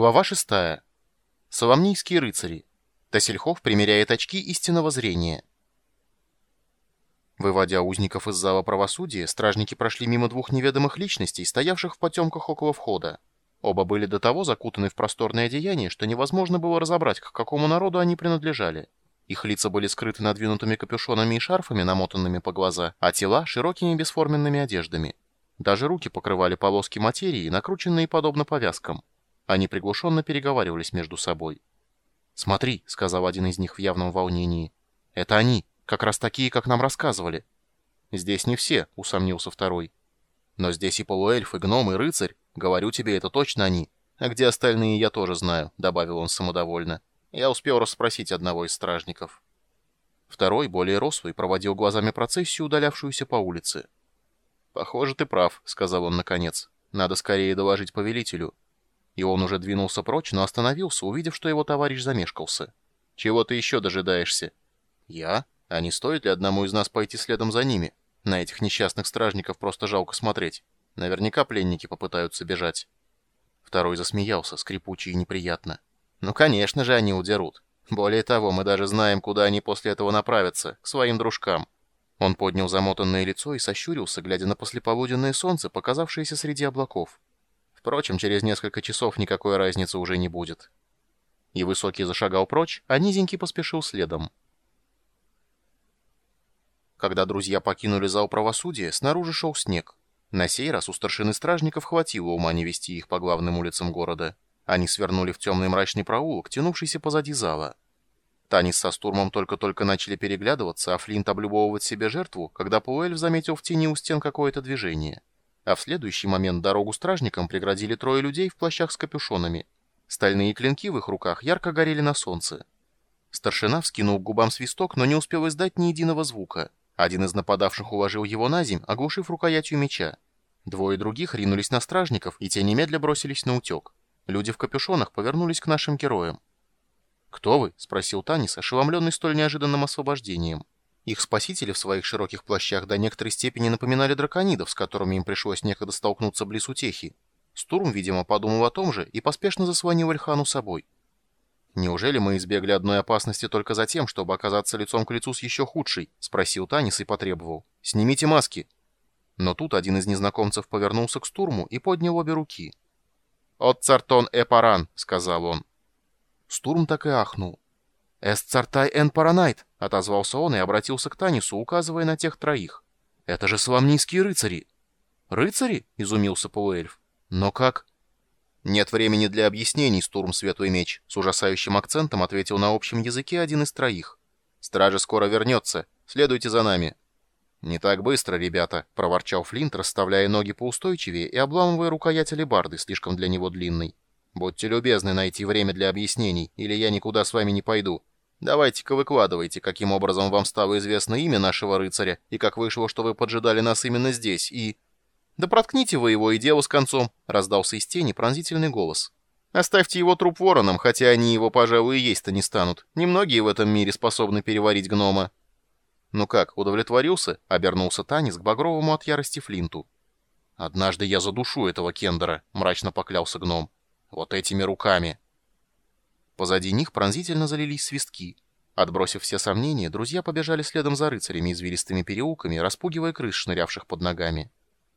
Глава 6. Соломнийские рыцари. Тасельхов примеряет очки истинного зрения. Выводя узников из зала правосудия, стражники прошли мимо двух неведомых личностей, стоявших в потемках около входа. Оба были до того закутаны в просторное одеяние, что невозможно было разобрать, к какому народу они принадлежали. Их лица были скрыты надвинутыми капюшонами и шарфами, намотанными по глаза, а тела — широкими бесформенными одеждами. Даже руки покрывали полоски материи, накрученные подобно повязкам. Они приглушенно переговаривались между собой. «Смотри», — сказал один из них в явном волнении. «Это они, как раз такие, как нам рассказывали». «Здесь не все», — усомнился второй. «Но здесь и полуэльф, и гном, и рыцарь. Говорю тебе, это точно они. А где остальные, я тоже знаю», — добавил он самодовольно. Я успел расспросить одного из стражников. Второй, более рослый, проводил глазами процессию, удалявшуюся по улице. «Похоже, ты прав», — сказал он наконец. «Надо скорее доложить повелителю. И он уже двинулся прочь, но остановился, увидев, что его товарищ замешкался. «Чего ты еще дожидаешься?» «Я? А не стоит ли одному из нас пойти следом за ними? На этих несчастных стражников просто жалко смотреть. Наверняка пленники попытаются бежать». Второй засмеялся, скрипуче и неприятно. «Ну, конечно же, они удерут. Более того, мы даже знаем, куда они после этого направятся, к своим дружкам». Он поднял замотанное лицо и сощурился, глядя на послеполуденное солнце, показавшееся среди облаков. Впрочем, через несколько часов никакой разницы уже не будет. И Высокий зашагал прочь, а Низенький поспешил следом. Когда друзья покинули зал правосудия, снаружи шел снег. На сей раз у старшины стражников хватило ума не вести их по главным улицам города. Они свернули в темный мрачный проулок, тянувшийся позади зала. Танис со Стурмом только-только начали переглядываться, а Флинт облюбовывать себе жертву, когда Пуэльф заметил в тени у стен какое-то движение а в следующий момент дорогу стражникам преградили трое людей в плащах с капюшонами. Стальные клинки в их руках ярко горели на солнце. Старшина вскинул к губам свисток, но не успел издать ни единого звука. Один из нападавших уложил его на земь, оглушив рукоятью меча. Двое других ринулись на стражников, и те немедля бросились на утек. Люди в капюшонах повернулись к нашим героям. «Кто вы?» — спросил Танис, ошеломленный столь неожиданным освобождением. Их спасители в своих широких плащах до некоторой степени напоминали драконидов, с которыми им пришлось некогда столкнуться близ утехи. Стурм, видимо, подумал о том же и поспешно заслонил Эльхану собой. «Неужели мы избегли одной опасности только за тем, чтобы оказаться лицом к лицу с еще худшей?» — спросил Танис и потребовал. «Снимите маски!» Но тут один из незнакомцев повернулся к Стурму и поднял обе руки. «От цартон эпаран!» — сказал он. Стурм так и ахнул. «Эсцартай эн паранайт!» — отозвался он и обратился к Танису, указывая на тех троих. «Это же славнийские рыцари!» «Рыцари?» — изумился полуэльф. «Но как?» «Нет времени для объяснений, Стурм Светлый Меч», — с ужасающим акцентом ответил на общем языке один из троих. «Стража скоро вернется. Следуйте за нами». «Не так быстро, ребята», — проворчал Флинт, расставляя ноги поустойчивее и обламывая рукоять алебарды, слишком для него длинной. «Будьте любезны найти время для объяснений, или я никуда с вами не пойду». Давайте-ка выкладывайте, каким образом вам стало известно имя нашего рыцаря, и как вышло, что вы поджидали нас именно здесь, и... Да проткните вы его и дело с концом, раздался из тени пронзительный голос. Оставьте его труп воронам, хотя они его, пожалуй, и есть-то не станут. Немногие в этом мире способны переварить гнома. «Ну как, удовлетворился?» — обернулся Танис к багровому от ярости Флинту. «Однажды я задушу этого Кендера», — мрачно поклялся гном. «Вот этими руками». Позади них пронзительно залились свистки. Отбросив все сомнения, друзья побежали следом за рыцарями извилистыми переулками, распугивая крыс, шнырявших под ногами.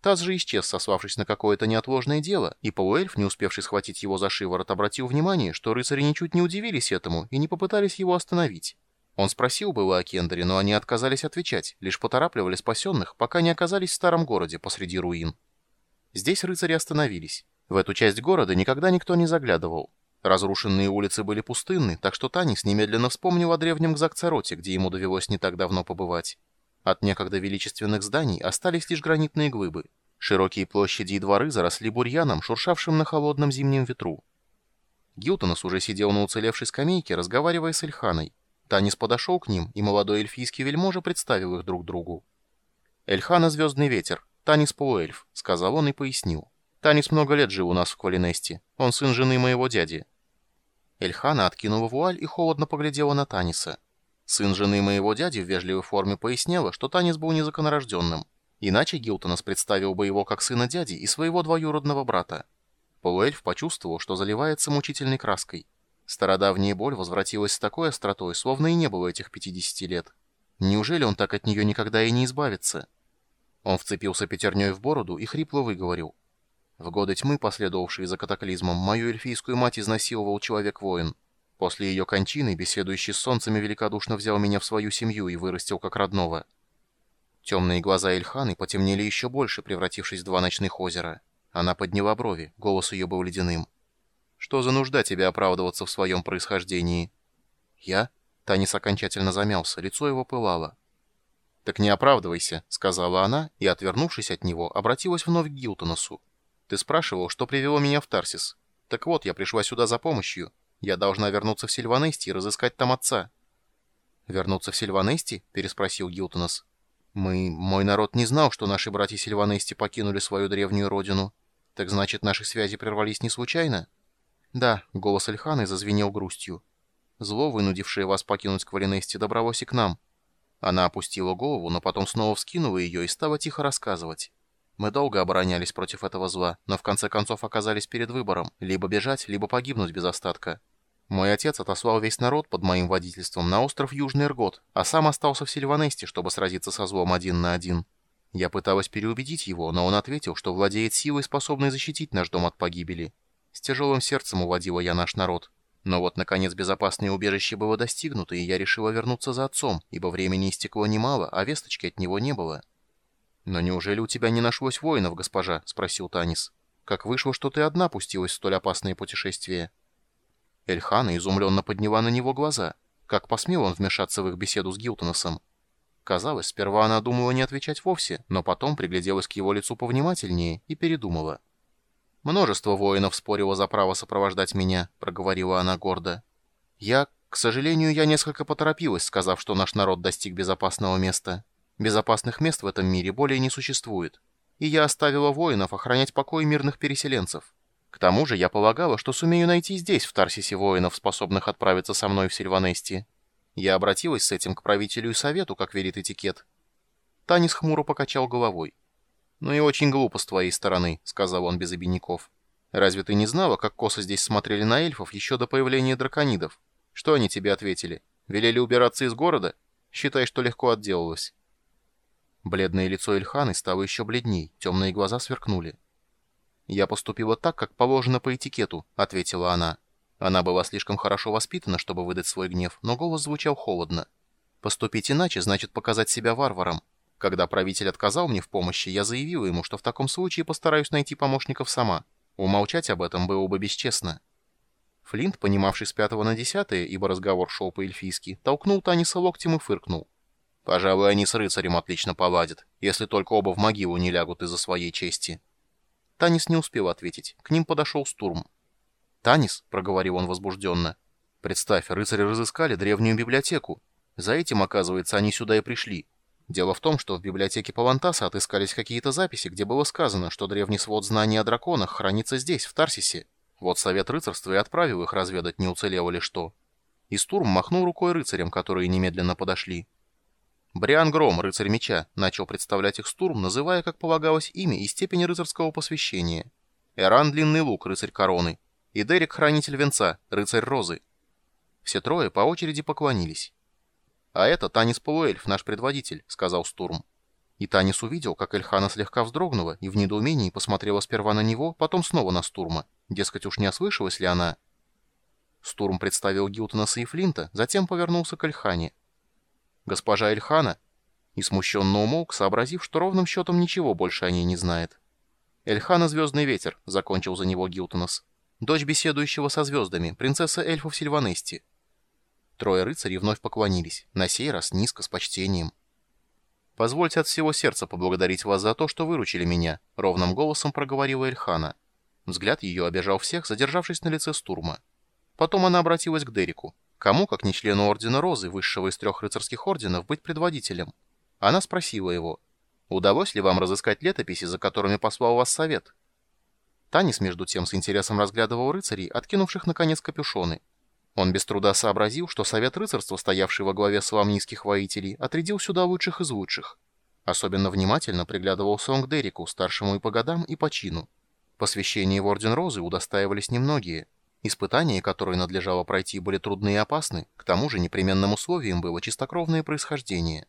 Таз же исчез, сославшись на какое-то неотложное дело, и полуэльф, не успевший схватить его за шиворот, обратил внимание, что рыцари ничуть не удивились этому и не попытались его остановить. Он спросил было о Кендере, но они отказались отвечать, лишь поторапливали спасенных, пока не оказались в старом городе посреди руин. Здесь рыцари остановились. В эту часть города никогда никто не заглядывал. Разрушенные улицы были пустынны, так что Танис немедленно вспомнил о древнем Гзакцароте, где ему довелось не так давно побывать. От некогда величественных зданий остались лишь гранитные глыбы. Широкие площади и дворы заросли бурьяном, шуршавшим на холодном зимнем ветру. Гилтонос уже сидел на уцелевшей скамейке, разговаривая с Эльханой. Танис подошел к ним, и молодой эльфийский вельможа представил их друг другу. «Эльхана — звездный ветер, Танис — полуэльф», — сказал он и пояснил. «Танис много лет жил у нас в Квалинесте. Он сын жены моего дяди. Эльхана откинула вуаль и холодно поглядела на Таниса. Сын жены моего дяди в вежливой форме поясняла, что Танис был незаконорожденным. Иначе Гилтонас представил бы его как сына дяди и своего двоюродного брата. Полуэльф почувствовал, что заливается мучительной краской. Стародавняя боль возвратилась с такой остротой, словно и не было этих 50 лет. Неужели он так от нее никогда и не избавится? Он вцепился пятерней в бороду и хрипло выговорил. В годы тьмы, последовавшие за катаклизмом, мою эльфийскую мать изнасиловал человек-воин. После ее кончины, беседующий с солнцами, великодушно взял меня в свою семью и вырастил как родного. Темные глаза Эльханы потемнели еще больше, превратившись в два ночных озера. Она подняла брови, голос ее был ледяным. «Что за нужда тебе оправдываться в своем происхождении?» «Я?» Танис окончательно замялся, лицо его пылало. «Так не оправдывайся», — сказала она, и, отвернувшись от него, обратилась вновь к Гилтоносу. «Ты спрашивал, что привело меня в Тарсис. Так вот, я пришла сюда за помощью. Я должна вернуться в Сильванести и разыскать там отца». «Вернуться в Сильванести?» — переспросил Гилтонос. «Мы... Мой народ не знал, что наши братья Сильванести покинули свою древнюю родину. Так значит, наши связи прервались не случайно?» «Да», — голос Эльханы зазвенел грустью. «Зло, вынудившее вас покинуть Квалинести, добралось и к нам. Она опустила голову, но потом снова вскинула ее и стала тихо рассказывать. Мы долго оборонялись против этого зла, но в конце концов оказались перед выбором – либо бежать, либо погибнуть без остатка. Мой отец отослал весь народ под моим водительством на остров Южный Иргот, а сам остался в Сильванесте, чтобы сразиться со злом один на один. Я пыталась переубедить его, но он ответил, что владеет силой, способной защитить наш дом от погибели. С тяжелым сердцем уводила я наш народ. Но вот, наконец, безопасное убежище было достигнуто, и я решила вернуться за отцом, ибо времени истекло немало, а весточки от него не было. «Но неужели у тебя не нашлось воинов, госпожа?» — спросил Танис. «Как вышло, что ты одна пустилась в столь опасные путешествия?» Эльхана изумленно подняла на него глаза. Как посмел он вмешаться в их беседу с Гилтоносом? Казалось, сперва она думала не отвечать вовсе, но потом пригляделась к его лицу повнимательнее и передумала. «Множество воинов спорило за право сопровождать меня», — проговорила она гордо. «Я, к сожалению, я несколько поторопилась, сказав, что наш народ достиг безопасного места. Безопасных мест в этом мире более не существует. И я оставила воинов охранять покой мирных переселенцев. К тому же я полагала, что сумею найти здесь, в Тарсисе, воинов, способных отправиться со мной в Сильванести. Я обратилась с этим к правителю и совету, как верит этикет». Танис хмуро покачал головой. «Ну и очень глупо с твоей стороны», — сказал он без обиняков. «Разве ты не знала, как косо здесь смотрели на эльфов еще до появления драконидов? Что они тебе ответили? Велели убираться из города? Считай, что легко отделалась». Бледное лицо Ильханы стало еще бледней, темные глаза сверкнули. «Я поступила так, как положено по этикету», — ответила она. Она была слишком хорошо воспитана, чтобы выдать свой гнев, но голос звучал холодно. «Поступить иначе значит показать себя варваром. Когда правитель отказал мне в помощи, я заявила ему, что в таком случае постараюсь найти помощников сама. Умолчать об этом было бы бесчестно. Флинт, понимавший с пятого на десятое, ибо разговор шел по-эльфийски, толкнул Таниса локтем и фыркнул. «Пожалуй, они с рыцарем отлично поладят, если только оба в могилу не лягут из-за своей чести». Танис не успел ответить. К ним подошел Стурм. «Танис», — проговорил он возбужденно, — «представь, рыцари разыскали древнюю библиотеку. За этим, оказывается, они сюда и пришли. Дело в том, что в библиотеке Павантаса отыскались какие-то записи, где было сказано, что древний свод знаний о драконах хранится здесь, в Тарсисе. Вот совет рыцарства и отправил их разведать, не уцелело ли что. И Стурм махнул рукой рыцарям, которые немедленно подошли. Бриан Гром, рыцарь меча, начал представлять их Стурм, называя, как полагалось, имя и степень рыцарского посвящения. Эран Длинный Лук, рыцарь короны. И Дерек Хранитель Венца, рыцарь розы. Все трое по очереди поклонились. «А это Танис Полуэльф, наш предводитель», — сказал Стурм. И Танис увидел, как Эльхана слегка вздрогнула и в недоумении посмотрела сперва на него, потом снова на Стурма. Дескать, уж не ослышалась ли она? Стурм представил Гилтонаса и Флинта, затем повернулся к Эльхане. «Госпожа Эльхана?» И смущенно умолк, сообразив, что ровным счетом ничего больше о ней не знает. «Эльхана Звездный Ветер», — закончил за него Гилтонас. «Дочь беседующего со звездами, принцесса эльфов Сильванести». Трое рыцарей вновь поклонились, на сей раз низко, с почтением. «Позвольте от всего сердца поблагодарить вас за то, что выручили меня», — ровным голосом проговорила Эльхана. Взгляд ее обижал всех, задержавшись на лице Стурма. Потом она обратилась к Дереку. Кому, как не члену Ордена Розы, высшего из трех рыцарских орденов, быть предводителем? Она спросила его, «Удалось ли вам разыскать летописи, за которыми послал вас совет?» Танис, между тем, с интересом разглядывал рыцарей, откинувших, наконец, капюшоны. Он без труда сообразил, что Совет Рыцарства, стоявший во главе славнийских воителей, отрядил сюда лучших из лучших. Особенно внимательно приглядывался он к Дереку, старшему и по годам, и по чину. Посвящение в Орден Розы удостаивались немногие. Испытания, которые надлежало пройти, были трудны и опасны, к тому же непременным условием было чистокровное происхождение.